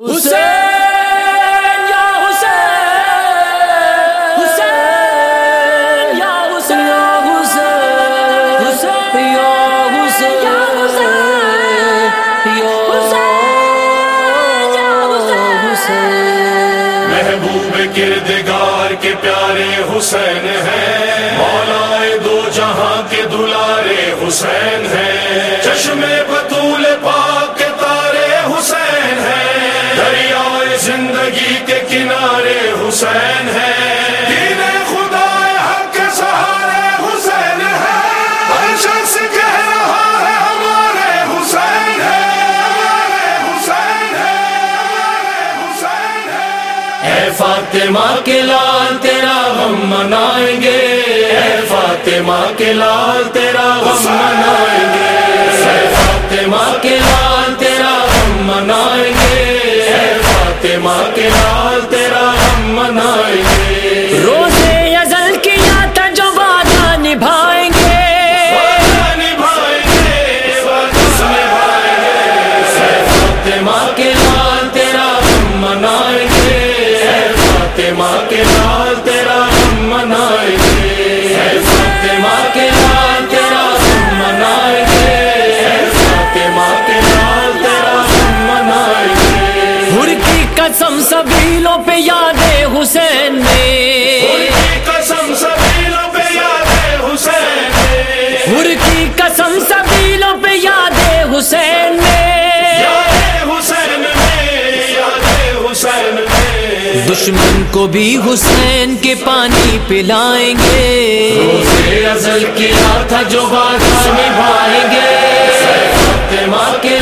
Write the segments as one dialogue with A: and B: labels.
A: حسین، یا حسین حسین، یا حسین حسین حسین، یا حسین یا حسین یا حسین۔
B: محبوب کردگار کے پیارے حسین ہیں۔ مولا دو جہاں کے دلارے حسین ہیں۔ چشمے بطول پاک فاطمہ کے لال تیرا ہم منائیں گے۔ اے فاطمہ کے لال تیرا
A: ہم کو بھی حسین کے پانی پلائیں گے۔
B: روزے ازل کیا تھا جو بات نبھائیں گے۔ فاطمہ کے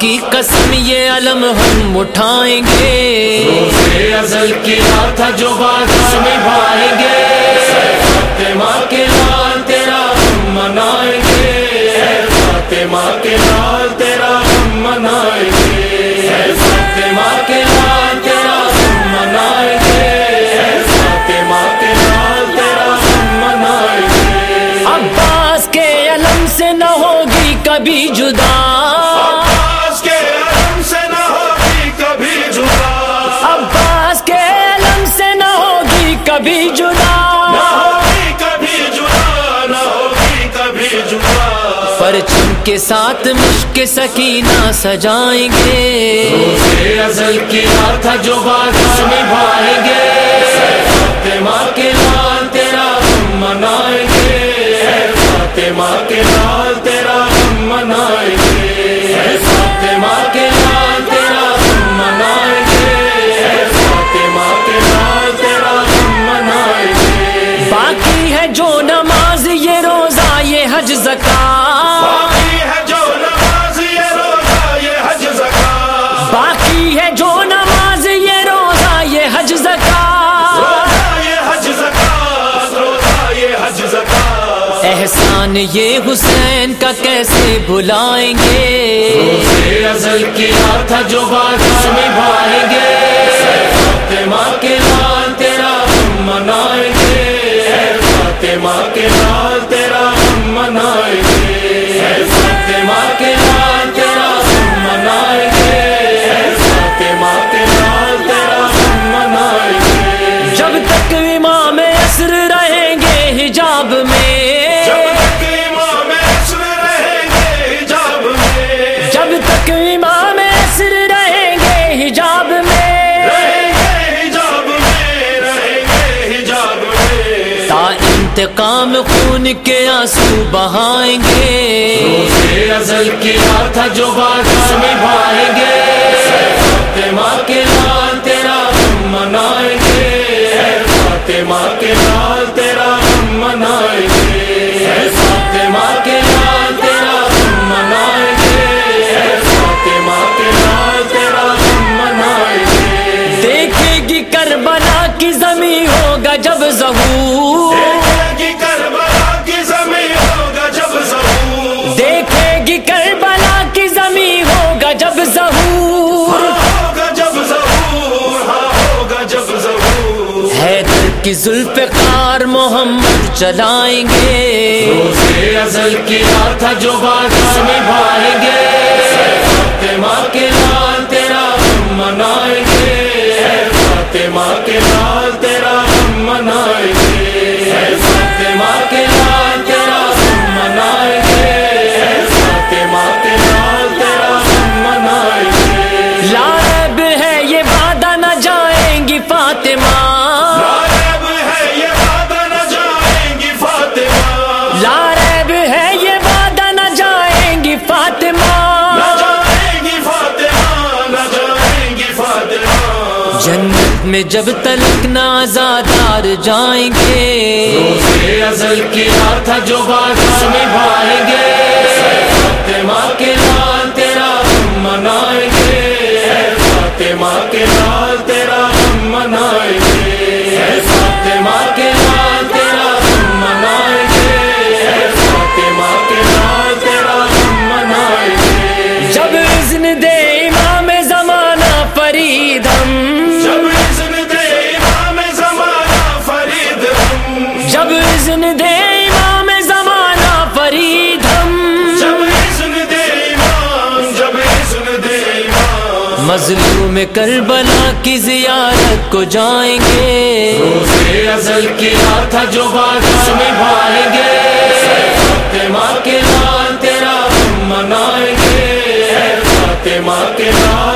A: کی قسم یہ علم ہم اٹھائیں گے۔
B: ازل کیا تھا جو بات نبھائیں گے۔ فاطمہ کے لال تیرا ہم منائیں گے۔ فاطمہ کے لال تیرا ہم منائیں گے۔ کے
A: ساتھ مشق سکینہ سجائیں گے۔
B: ازل کی ہاتھ جو بات نبھائیں گے۔
A: شان یہ حسین کا کیسے بلائیں گے؟
B: ازل کیا تھا جو بات بھائیں گے۔
A: کام خون کے آنسو بہائیں گے۔
B: روزے ازل کیا تھا جو بات نبھائیں گے۔ فاطمہ کے لال تیرا منائیں گے۔ فاطمہ کے لال تیرا منائیں گے۔ کے لال کے لال گے۔ دیکھے گی کی زمین ہوگا جب ظہور۔
A: کی زلف خار محمد چلائیں گے۔
B: روزے ازل کیا تھا جو بازار میں بھائیں گے۔ فاطمہ کے لال تیرا ہم منائیں گے۔ فاطمہ کے لال تیرا ہم منائیں گے۔ فاطمہ کے لال تیرا ہم منائیں گے۔ فاطمہ کے لال تیرا ہم منائیں گے۔
A: لائب ہے یہ وعدہ نہ جائیں گی فاطمہ۔ جنت میں جب تلک نازادار جائیں گے۔
B: روزے ازل کیا تھا جو بازار میں بھائیں گے۔ فاطمہ کے لال تیرا منائیں گے۔ فاطمہ کے لال
A: مظلوم کربلا کی زیارت کو جائیں گے۔
B: روزے ازل کیا تھا جو بادشاہ میں بھائیں گے۔ فاطمہ کے لال تیرا ہم منائیں گے۔ فاطمہ کے لال